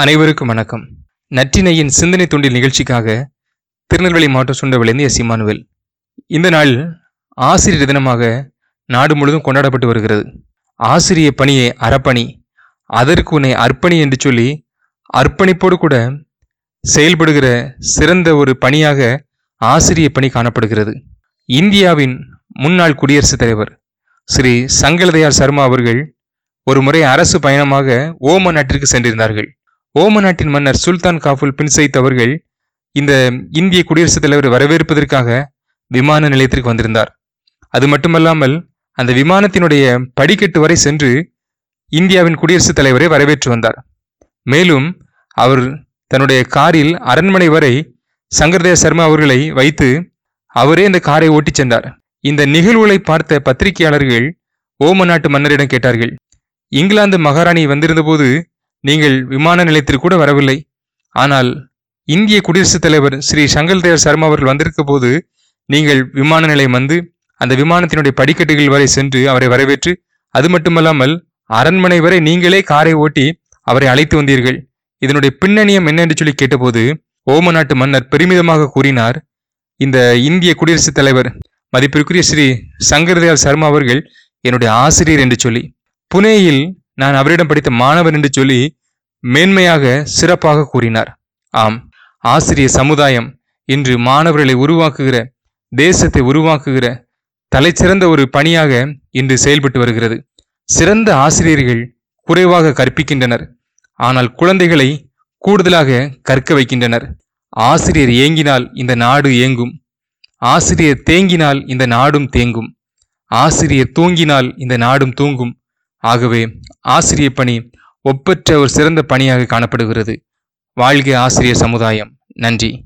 அனைவருக்கும் வணக்கம். நற்றினையின் சிந்தனை தொண்டில் நிகழ்ச்சிக்காக திருநெல்வேலி மாவட்டம் சுண்டவிலிருந்து எஸ். இமானுவேல். இந்த நாள் ஆசிரியர் தினமாக நாடு முழுவதும் கொண்டாடப்பட்டு வருகிறது. ஆசிரிய பணியை அறப்பணி. அதற்கு உன்னை அர்ப்பணி என்று சொல்லி அர்ப்பணிப்போடு கூட செயல்படுகிற சிறந்த ஒரு பணியாக ஆசிரிய பணி காணப்படுகிறது. இந்தியாவின் முன்னாள் குடியரசுத் தலைவர் ஸ்ரீ சங்கலதயாள் சர்மா அவர்கள் ஒரு முறை அரசு பயணமாக ஓமன் நாட்டிற்கு சென்றிருந்தார்கள். ஓம நாட்டின் மன்னர் சுல்தான் காஃபுல் பின் சைத் அவர்கள் இந்த இந்திய குடியரசுத் தலைவர் வரவேற்பதற்காக விமான நிலையத்திற்கு வந்திருந்தார். அது மட்டுமல்லாமல் அந்த விமானத்தினுடைய படிக்கட்டு வரை சென்று இந்தியாவின் குடியரசுத் தலைவரை வரவேற்று வந்தார். மேலும் அவர் தன்னுடைய காரில் அரண்மனை வரை சங்கர்தேவ சர்மா அவர்களை வைத்து அவரே இந்த காரை ஓட்டிச் சென்றார். இந்த நிகழ்வுகளை பார்த்த பத்திரிகையாளர்கள் ஓம நாட்டு மன்னரிடம் கேட்டார்கள். இங்கிலாந்து மகாராணி வந்திருந்தபோது நீங்கள் விமான நிலையத்திற்கு கூட வரவில்லை. ஆனால் இந்திய குடியரசுத் தலைவர் ஸ்ரீ சங்கல்தேவ் சர்மா அவர்கள் வந்திருக்க போது நீங்கள் விமான நிலையம் வந்து அந்த விமானத்தினுடைய படிக்கட்டுகள் வரை சென்று அவரை வரவேற்று அது மட்டுமல்லாமல் அரண்மனை வரை நீங்களே காரை ஓட்டி அவரை அழைத்து வந்தீர்கள். இதனுடைய பின்னணியம் என்ன என்று சொல்லி கேட்டபோது ஓம நாட்டு மன்னர் பெருமிதமாக கூறினார் இந்த இந்திய குடியரசுத் தலைவர் மதிப்பிற்குரிய ஸ்ரீ சங்கர்தேவ் சர்மா அவர்கள் என்னுடைய ஆசிரியர் என்று சொல்லி. புனேயில் நான் அவரிடம் படித்த மாணவர் என்று சொல்லி மேன்மையாக சிறப்பாக கூறினார். ஆம் ஆசிரிய சமுதாயம் இன்று மாணவர்களை உருவாக்குகிற தேசத்தை உருவாக்குகிற தலைச்சிறந்த ஒரு பணியாக இன்று செயல்பட்டு வருகிறது. சிறந்த ஆசிரியர்கள் குறைவாக கற்பிக்கின்றனர் ஆனால் குழந்தைகளை கூடுதலாக கற்க வைக்கின்றனர். ஆசிரியர் ஏங்கினால் இந்த நாடு ஏங்கும் ஆசிரியர் தேங்கினால் இந்த நாடும் தேங்கும் ஆசிரியர் தூங்கினால் இந்த நாடும் தூங்கும் ஆகவே ஆசிரிய பணி ஒப்பற்ற ஒரு சிறந்த பணியாக காணப்படுகிறது. வாழ்க ஆசிரியர் சமுதாயம். நன்றி.